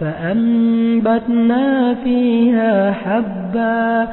فأنبتنا فيها حبا